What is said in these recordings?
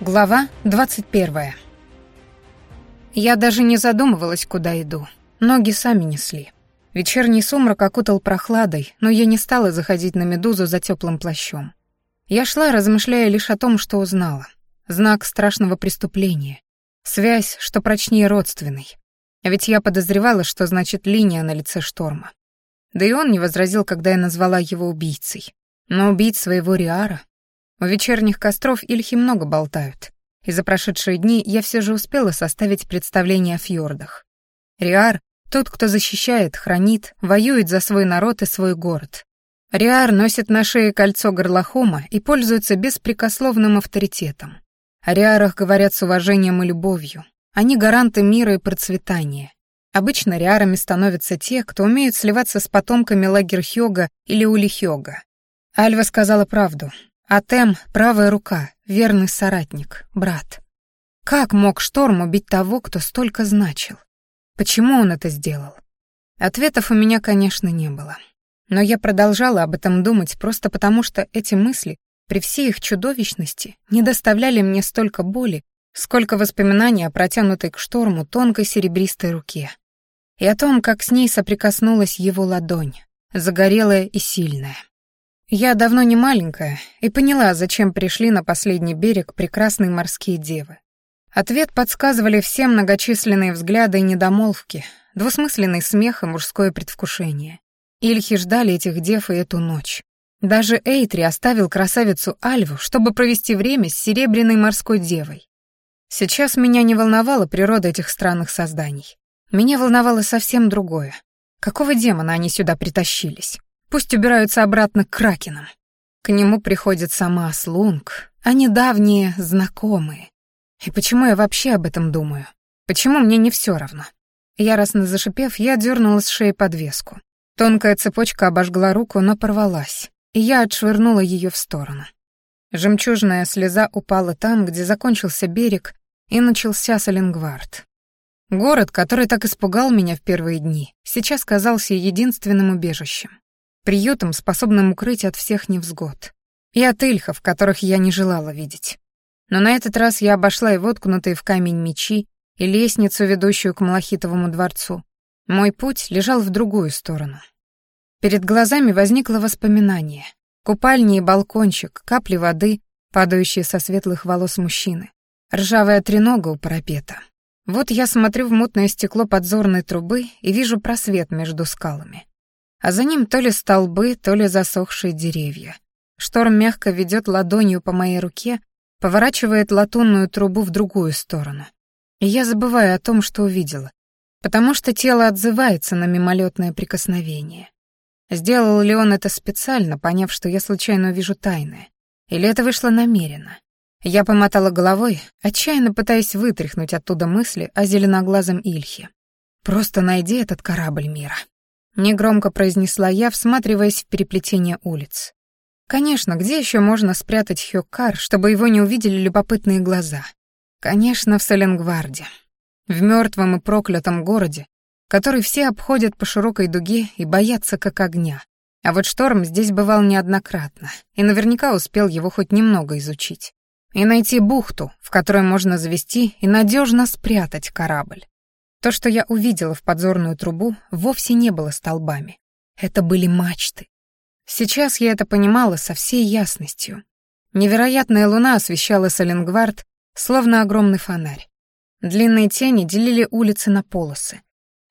Глава 21. Я даже не задумывалась, куда иду. Ноги сами несли. Вечерний сумрак окутал прохладой, но я не стала заходить на медузу за теплым плащом. Я шла, размышляя лишь о том, что узнала. Знак страшного преступления. Связь, что прочнее родственной. А ведь я подозревала, что значит линия на лице шторма. Да и он не возразил, когда я назвала его убийцей. Но убить своего Риара у вечерних костров Ильхи много болтают, и за прошедшие дни я все же успела составить представление о фьордах. Риар — тот, кто защищает, хранит, воюет за свой народ и свой город. Риар носит на шее кольцо горлохома и пользуется беспрекословным авторитетом. О Риарах говорят с уважением и любовью. Они гаранты мира и процветания. Обычно Риарами становятся те, кто умеют сливаться с потомками Лагерхёга или Улихёга. Альва сказала правду. Атем — правая рука, верный соратник, брат. Как мог Шторм убить того, кто столько значил? Почему он это сделал? Ответов у меня, конечно, не было. Но я продолжала об этом думать просто потому, что эти мысли, при всей их чудовищности, не доставляли мне столько боли, сколько воспоминаний о протянутой к шторму тонкой серебристой руке. И о том, как с ней соприкоснулась его ладонь, загорелая и сильная. Я давно не маленькая и поняла, зачем пришли на последний берег прекрасные морские девы. Ответ подсказывали все многочисленные взгляды и недомолвки, двусмысленный смех и мужское предвкушение. Ильхи ждали этих дев и эту ночь. Даже Эйтри оставил красавицу Альву, чтобы провести время с серебряной морской девой. Сейчас меня не волновала природа этих странных созданий. Меня волновало совсем другое. Какого демона они сюда притащились? Пусть убираются обратно к Кракенам. К нему приходит сама Слунг, а недавние знакомые. И почему я вообще об этом думаю? Почему мне не все равно? Яростно зашипев, я дернула с шеи подвеску. Тонкая цепочка обожгла руку, но порвалась, и я отшвырнула ее в сторону. Жемчужная слеза упала там, где закончился берег, и начался Саленгвард. Город, который так испугал меня в первые дни, сейчас казался единственным убежищем приютом, способным укрыть от всех невзгод. И от ильхов, которых я не желала видеть. Но на этот раз я обошла и воткнутые в камень мечи, и лестницу, ведущую к Малахитовому дворцу. Мой путь лежал в другую сторону. Перед глазами возникло воспоминание. Купальни и балкончик, капли воды, падающие со светлых волос мужчины, ржавая тренога у парапета. Вот я смотрю в мутное стекло подзорной трубы и вижу просвет между скалами а за ним то ли столбы, то ли засохшие деревья. Шторм мягко ведет ладонью по моей руке, поворачивает латунную трубу в другую сторону. И я забываю о том, что увидела, потому что тело отзывается на мимолетное прикосновение. Сделал ли он это специально, поняв, что я случайно увижу тайное? Или это вышло намеренно? Я помотала головой, отчаянно пытаясь вытряхнуть оттуда мысли о зеленоглазом Ильхе. Просто найди этот корабль мира. Негромко произнесла я, всматриваясь в переплетение улиц. Конечно, где еще можно спрятать Хёккар, чтобы его не увидели любопытные глаза? Конечно, в Саленгварде. В мертвом и проклятом городе, который все обходят по широкой дуге и боятся как огня. А вот шторм здесь бывал неоднократно, и наверняка успел его хоть немного изучить. И найти бухту, в которой можно завести и надежно спрятать корабль. То, что я увидела в подзорную трубу, вовсе не было столбами. Это были мачты. Сейчас я это понимала со всей ясностью. Невероятная луна освещала Саленгвард, словно огромный фонарь. Длинные тени делили улицы на полосы.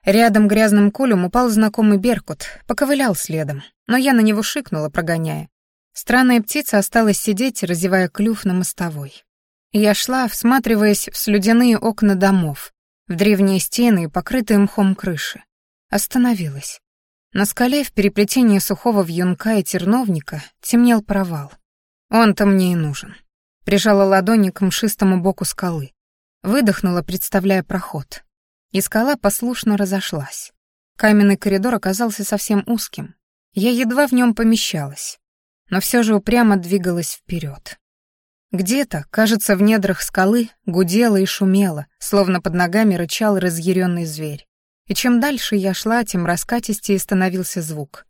Рядом грязным кулем упал знакомый Беркут, поковылял следом, но я на него шикнула, прогоняя. Странная птица осталась сидеть, разевая клюв на мостовой. Я шла, всматриваясь в слюдяные окна домов, в древние стены и покрытые мхом крыши. Остановилась. На скале в переплетении сухого вьюнка и терновника темнел провал. Он-то мне и нужен. Прижала ладони к мшистому боку скалы. Выдохнула, представляя проход. И скала послушно разошлась. Каменный коридор оказался совсем узким. Я едва в нем помещалась, но все же упрямо двигалась вперед. Где-то, кажется, в недрах скалы гудело и шумело, словно под ногами рычал разъяренный зверь. И чем дальше я шла, тем раскатистее становился звук.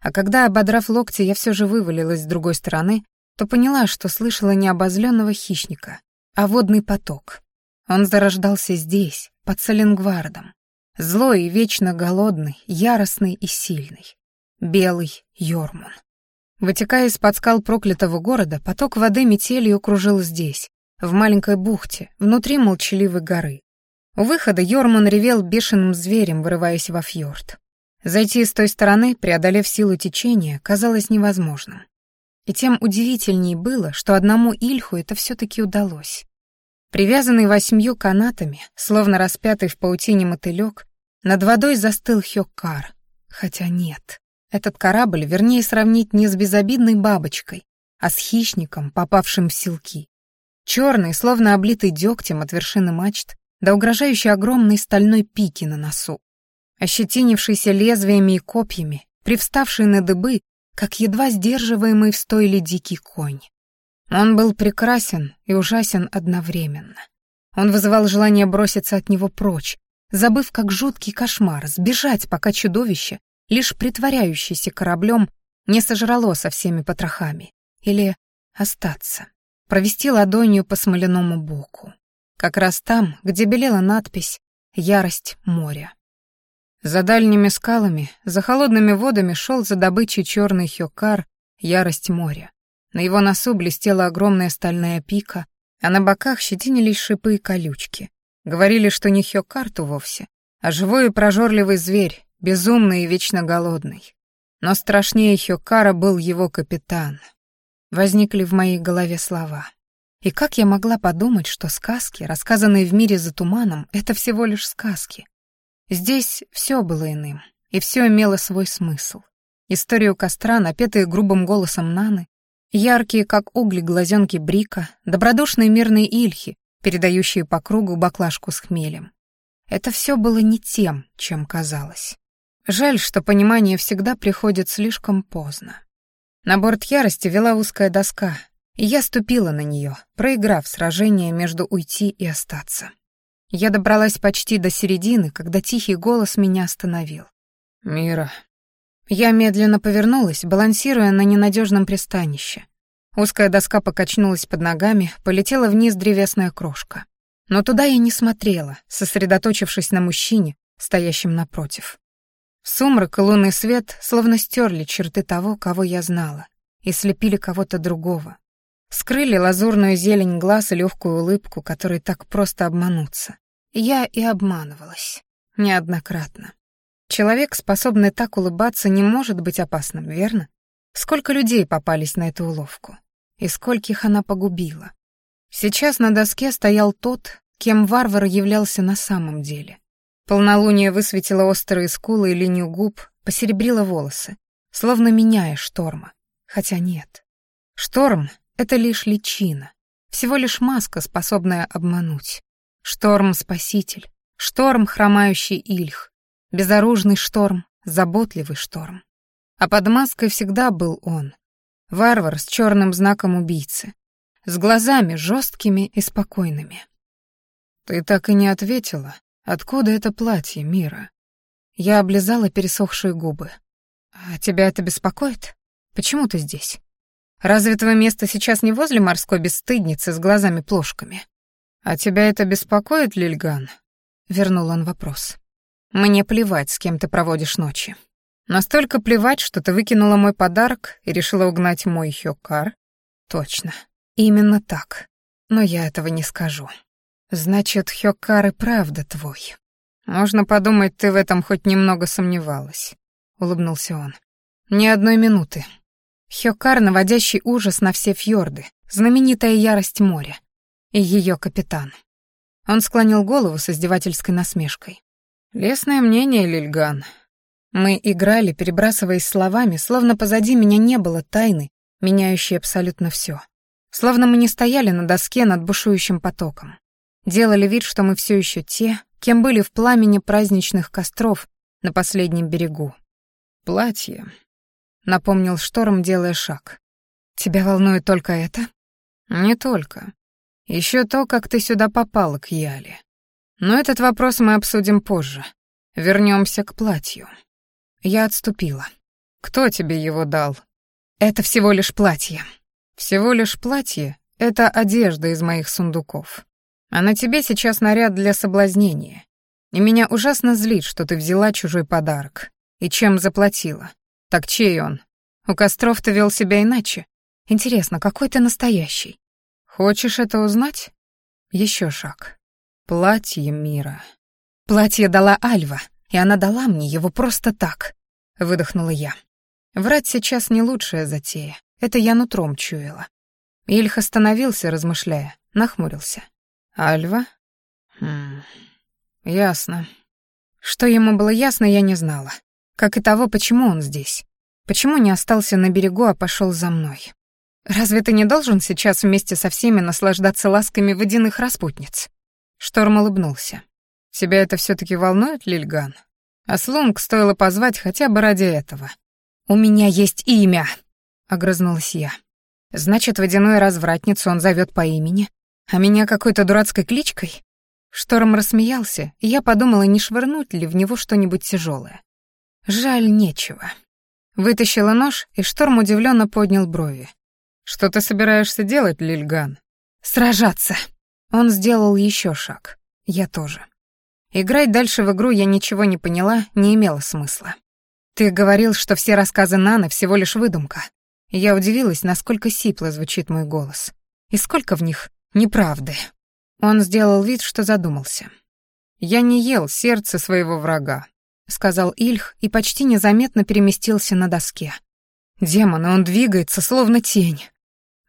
А когда, ободрав локти, я все же вывалилась с другой стороны, то поняла, что слышала не обозленного хищника, а водный поток. Он зарождался здесь, под Саленгвардом. Злой и вечно голодный, яростный и сильный. Белый Йормун. Вытекая из-под скал проклятого города, поток воды метелью кружил здесь, в маленькой бухте, внутри молчаливой горы. У выхода Йормун ревел бешеным зверем, вырываясь во фьорд. Зайти с той стороны, преодолев силу течения, казалось невозможным. И тем удивительней было, что одному Ильху это все-таки удалось. Привязанный восьмью канатами, словно распятый в паутине мотылек, над водой застыл Хёккар. Хотя нет. Этот корабль вернее сравнить не с безобидной бабочкой, а с хищником, попавшим в силки. Черный, словно облитый дегтем от вершины мачт, да угрожающий огромной стальной пики на носу. Ощетинившийся лезвиями и копьями, привставший на дыбы, как едва сдерживаемый в стойле дикий конь. Он был прекрасен и ужасен одновременно. Он вызывал желание броситься от него прочь, забыв как жуткий кошмар, сбежать, пока чудовище, лишь притворяющийся кораблем, не сожрало со всеми потрохами. Или остаться, провести ладонью по смоляному боку. Как раз там, где белела надпись «Ярость моря». За дальними скалами, за холодными водами шел за добычей черный хёкар «Ярость моря». На его носу блестела огромная стальная пика, а на боках щетинились шипы и колючки. Говорили, что не хёкарту вовсе, а живой и прожорливый зверь, безумный и вечно голодный. Но страшнее Хёкара был его капитан. Возникли в моей голове слова. И как я могла подумать, что сказки, рассказанные в мире за туманом, это всего лишь сказки? Здесь все было иным, и все имело свой смысл. Историю костра, напетые грубым голосом Наны, яркие, как угли, глазенки Брика, добродушные мирные Ильхи, передающие по кругу баклажку с хмелем. Это все было не тем, чем казалось. Жаль, что понимание всегда приходит слишком поздно. На борт ярости вела узкая доска, и я ступила на нее, проиграв сражение между уйти и остаться. Я добралась почти до середины, когда тихий голос меня остановил. «Мира». Я медленно повернулась, балансируя на ненадежном пристанище. Узкая доска покачнулась под ногами, полетела вниз древесная крошка. Но туда я не смотрела, сосредоточившись на мужчине, стоящем напротив. Сумрак и лунный свет словно стерли черты того, кого я знала, и слепили кого-то другого. Скрыли лазурную зелень глаз и легкую улыбку, которой так просто обмануться. Я и обманывалась. Неоднократно. Человек, способный так улыбаться, не может быть опасным, верно? Сколько людей попались на эту уловку? И скольких она погубила? Сейчас на доске стоял тот, кем варвар являлся на самом деле. Полнолуние высветило острые скулы и линию губ, посеребрило волосы, словно меняя шторма. Хотя нет. Шторм — это лишь личина, всего лишь маска, способная обмануть. Шторм — спаситель, шторм — хромающий ильх, безоружный шторм, заботливый шторм. А под маской всегда был он. Варвар с черным знаком убийцы, с глазами жесткими и спокойными. «Ты так и не ответила», Откуда это платье, Мира? Я облизала пересохшие губы. А тебя это беспокоит? Почему ты здесь? Разве твое место сейчас не возле морской бесстыдницы с глазами-плошками? А тебя это беспокоит, Лильган? Вернул он вопрос. Мне плевать, с кем ты проводишь ночи. Настолько плевать, что ты выкинула мой подарок и решила угнать мой хёкар? Точно. Именно так. Но я этого не скажу. Значит, Хёкар и правда твой. Можно подумать, ты в этом хоть немного сомневалась, улыбнулся он. Ни одной минуты. Хёкар, наводящий ужас на все фьорды, знаменитая ярость моря. И ее капитан. Он склонил голову с издевательской насмешкой. «Лесное мнение, Лильган». Мы играли, перебрасываясь словами, словно позади меня не было тайны, меняющей абсолютно все. Словно мы не стояли на доске над бушующим потоком. Делали вид, что мы все еще те, кем были в пламени праздничных костров на последнем берегу. «Платье», — напомнил Шторм, делая шаг. «Тебя волнует только это?» «Не только. Еще то, как ты сюда попала к Яле. Но этот вопрос мы обсудим позже. Вернемся к платью». Я отступила. «Кто тебе его дал?» «Это всего лишь платье». «Всего лишь платье Это одежда из моих сундуков. А на тебе сейчас наряд для соблазнения. И меня ужасно злит, что ты взяла чужой подарок. И чем заплатила? Так чей он? У костров ты вел себя иначе. Интересно, какой ты настоящий? Хочешь это узнать? Еще шаг. Платье мира. Платье дала Альва, и она дала мне его просто так, выдохнула я. Врать сейчас не лучшая затея. Это я нутром чуяла. Ильх остановился, размышляя, нахмурился. «Альва? Хм, ясно». Что ему было ясно, я не знала. Как и того, почему он здесь. Почему не остался на берегу, а пошел за мной. Разве ты не должен сейчас вместе со всеми наслаждаться ласками водяных распутниц? Шторм улыбнулся. Тебя это все таки волнует, Лильган? А Слунг стоило позвать хотя бы ради этого. «У меня есть имя!» — огрызнулась я. Значит, водяную развратницу он зовет по имени, а меня какой-то дурацкой кличкой? Шторм рассмеялся, и я подумала, не швырнуть ли в него что-нибудь тяжелое. Жаль, нечего. Вытащила нож, и Шторм удивленно поднял брови. «Что ты собираешься делать, Лильган?» «Сражаться!» Он сделал еще шаг. Я тоже. Играть дальше в игру я ничего не поняла, не имело смысла. «Ты говорил, что все рассказы Наны всего лишь выдумка. Я удивилась, насколько сипло звучит мой голос. И сколько в них неправды. Он сделал вид, что задумался. «Я не ел сердце своего врага», — сказал Ильх и почти незаметно переместился на доске. «Демон, он двигается, словно тень».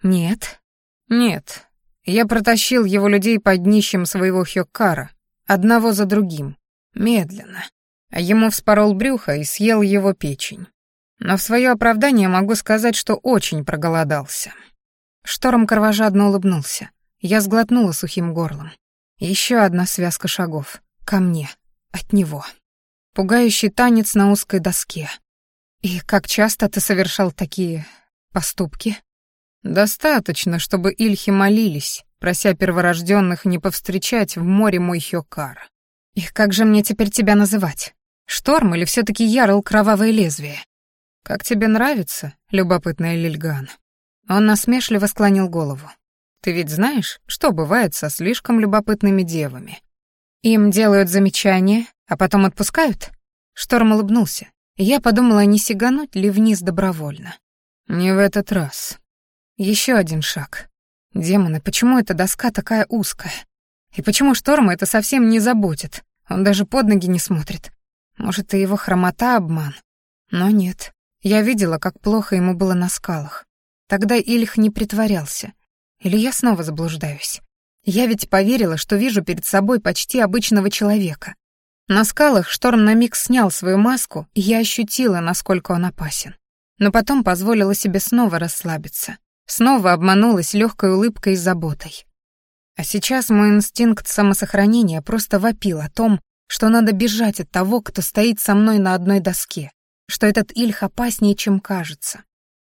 «Нет». «Нет. Я протащил его людей под днищем своего Хёккара, одного за другим, медленно. А ему вспорол брюхо и съел его печень. Но в свое оправдание могу сказать, что очень проголодался. Шторм кровожадно улыбнулся. Я сглотнула сухим горлом. Еще одна связка шагов. Ко мне. От него. Пугающий танец на узкой доске. И как часто ты совершал такие поступки? Достаточно, чтобы Ильхи молились, прося перворожденных не повстречать в море мой Хёкар. И как же мне теперь тебя называть? Шторм или все таки Ярл Кровавое Лезвие? «Как тебе нравится, любопытная Лильган?» Он насмешливо склонил голову. «Ты ведь знаешь, что бывает со слишком любопытными девами? Им делают замечания, а потом отпускают?» Шторм улыбнулся. Я подумала, не сигануть ли вниз добровольно. «Не в этот раз». Еще один шаг. Демоны, почему эта доска такая узкая? И почему Шторма это совсем не заботит? Он даже под ноги не смотрит. Может, и его хромота обман? Но нет. Я видела, как плохо ему было на скалах. Тогда Ильх не притворялся. Или я снова заблуждаюсь? Я ведь поверила, что вижу перед собой почти обычного человека. На скалах Шторм на миг снял свою маску, и я ощутила, насколько он опасен. Но потом позволила себе снова расслабиться. Снова обманулась легкой улыбкой и заботой. А сейчас мой инстинкт самосохранения просто вопил о том, что надо бежать от того, кто стоит со мной на одной доске, что этот Ильх опаснее, чем кажется.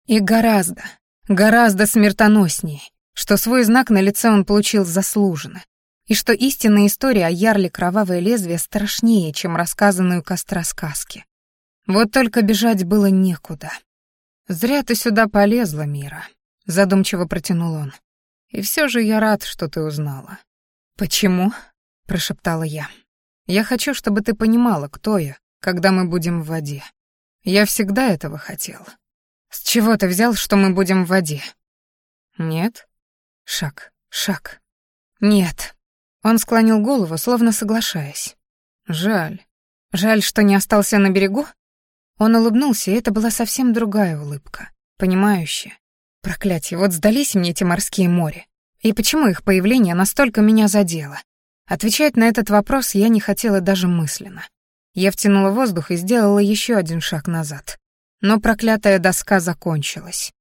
И гораздо, гораздо смертоноснее, что свой знак на лице он получил заслуженно, и что истинная история о ярле Кровавое Лезвие страшнее, чем рассказанную у костра сказки. Вот только бежать было некуда. «Зря ты сюда полезла, Мира», — задумчиво протянул он. «И все же я рад, что ты узнала». «Почему?» — прошептала я. «Я хочу, чтобы ты понимала, кто я, когда мы будем в воде. Я всегда этого хотел. С чего ты взял, что мы будем в воде? Нет? Шаг, шаг. Нет. Он склонил голову, словно соглашаясь. Жаль. Жаль, что не остался на берегу? Он улыбнулся, и это была совсем другая улыбка, понимающая. Проклятие, вот сдались мне эти морские моря. И почему их появление настолько меня задело? Отвечать на этот вопрос я не хотела даже мысленно. Я втянула воздух и сделала еще один шаг назад. Но проклятая доска закончилась.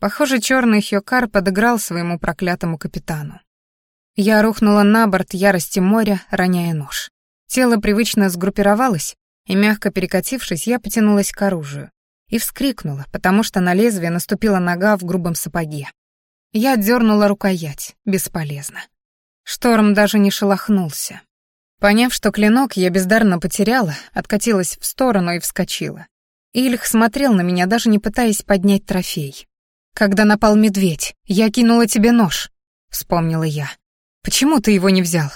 Похоже, черный Хьокар подыграл своему проклятому капитану. Я рухнула на борт ярости моря, роняя нож. Тело привычно сгруппировалось, и, мягко перекатившись, я потянулась к оружию. И вскрикнула, потому что на лезвие наступила нога в грубом сапоге. Я дернула рукоять, бесполезно. Шторм даже не шелохнулся. Поняв, что клинок я бездарно потеряла, откатилась в сторону и вскочила. Ильх смотрел на меня, даже не пытаясь поднять трофей. «Когда напал медведь, я кинула тебе нож». — вспомнила я. «Почему ты его не взял?»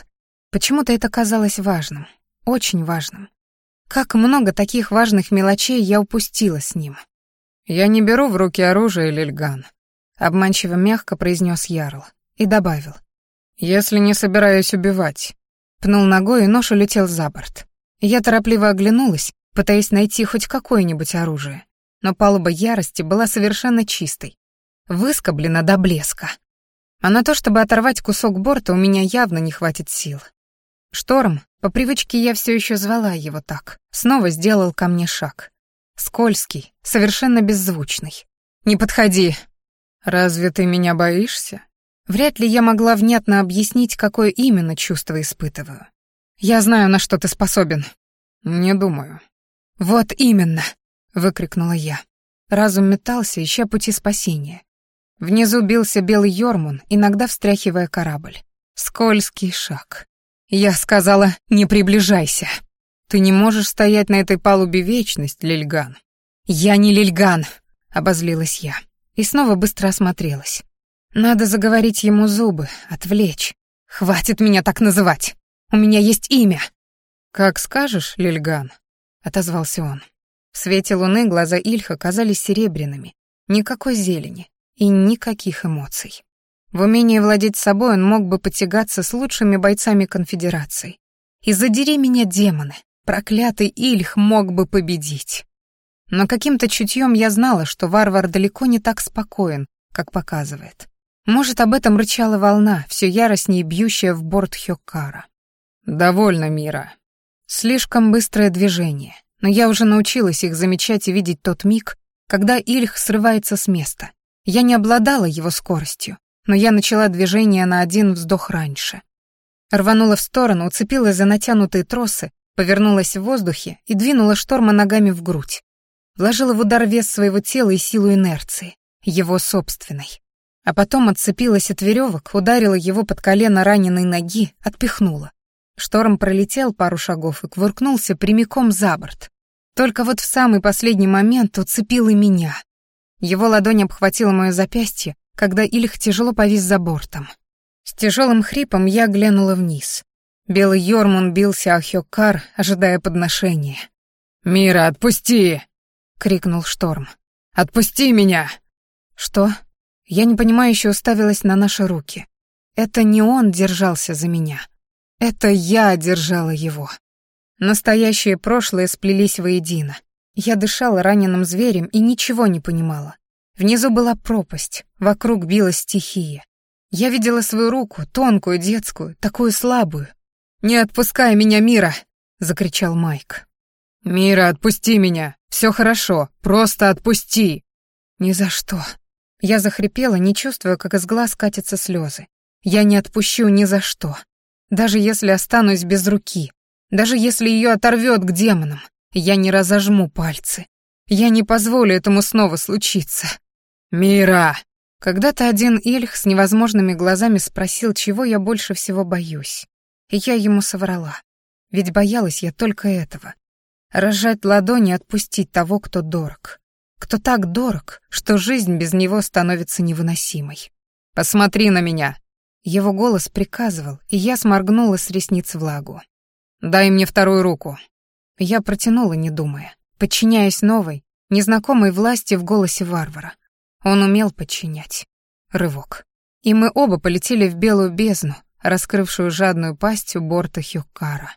Почему-то это казалось важным, очень важным. Как много таких важных мелочей я упустила с ним. «Я не беру в руки оружие, Лильган», — обманчиво мягко произнес Ярл и добавил. «Если не собираюсь убивать». Пнул ногой, и нож улетел за борт. Я торопливо оглянулась, пытаясь найти хоть какое-нибудь оружие. Но палуба ярости была совершенно чистой. Выскоблена до блеска. А на то, чтобы оторвать кусок борта, у меня явно не хватит сил. Шторм, по привычке я все еще звала его так, снова сделал ко мне шаг. Скользкий, совершенно беззвучный. «Не подходи!» «Разве ты меня боишься?» Вряд ли я могла внятно объяснить, какое именно чувство испытываю. «Я знаю, на что ты способен». «Не думаю». «Вот именно!» — выкрикнула я. Разум метался, ища пути спасения. Внизу бился белый Йормун, иногда встряхивая корабль. Скользкий шаг. Я сказала, не приближайся. Ты не можешь стоять на этой палубе вечность, Лильган. Я не Лильган, обозлилась я. И снова быстро осмотрелась. Надо заговорить ему зубы, отвлечь. Хватит меня так называть. У меня есть имя. Как скажешь, Лильган, отозвался он. В свете луны глаза Ильха казались серебряными. Никакой зелени и никаких эмоций. В умении владеть собой он мог бы потягаться с лучшими бойцами конфедерации. И задери меня, демоны, проклятый Ильх мог бы победить. Но каким-то чутьем я знала, что варвар далеко не так спокоен, как показывает. Может, об этом рычала волна, все яростнее бьющая в борт Хёккара. «Довольно, Мира». Слишком быстрое движение, но я уже научилась их замечать и видеть тот миг, когда Ильх срывается с места. Я не обладала его скоростью, но я начала движение на один вздох раньше. Рванула в сторону, уцепилась за натянутые тросы, повернулась в воздухе и двинула шторма ногами в грудь. Вложила в удар вес своего тела и силу инерции, его собственной. А потом отцепилась от веревок, ударила его под колено раненой ноги, отпихнула. Шторм пролетел пару шагов и кувыркнулся прямиком за борт. Только вот в самый последний момент уцепил и меня. Его ладонь обхватила мое запястье, когда Ильх тяжело повис за бортом. С тяжелым хрипом я глянула вниз. Белый Йормун бился о Хёккар, ожидая подношения. «Мира, отпусти!» — крикнул Шторм. «Отпусти меня!» «Что?» Я непонимающе уставилась на наши руки. Это не он держался за меня. Это я держала его. Настоящее и прошлое сплелись воедино. Я дышала раненым зверем и ничего не понимала. Внизу была пропасть, вокруг билась стихия. Я видела свою руку, тонкую, детскую, такую слабую. «Не отпускай меня, Мира!» — закричал Майк. «Мира, отпусти меня! Все хорошо, просто отпусти!» «Ни за что!» Я захрипела, не чувствуя, как из глаз катятся слезы. Я не отпущу ни за что. Даже если останусь без руки, даже если ее оторвет к демонам, я не разожму пальцы. Я не позволю этому снова случиться. «Мира!» Когда-то один Ильх с невозможными глазами спросил, чего я больше всего боюсь. И я ему соврала. Ведь боялась я только этого. Разжать ладони и отпустить того, кто дорог кто так дорог, что жизнь без него становится невыносимой. «Посмотри на меня!» Его голос приказывал, и я сморгнула с ресниц влагу. «Дай мне вторую руку!» Я протянула, не думая, подчиняясь новой, незнакомой власти в голосе варвара. Он умел подчинять. Рывок. И мы оба полетели в белую бездну, раскрывшую жадную пасть у борта Хюккара.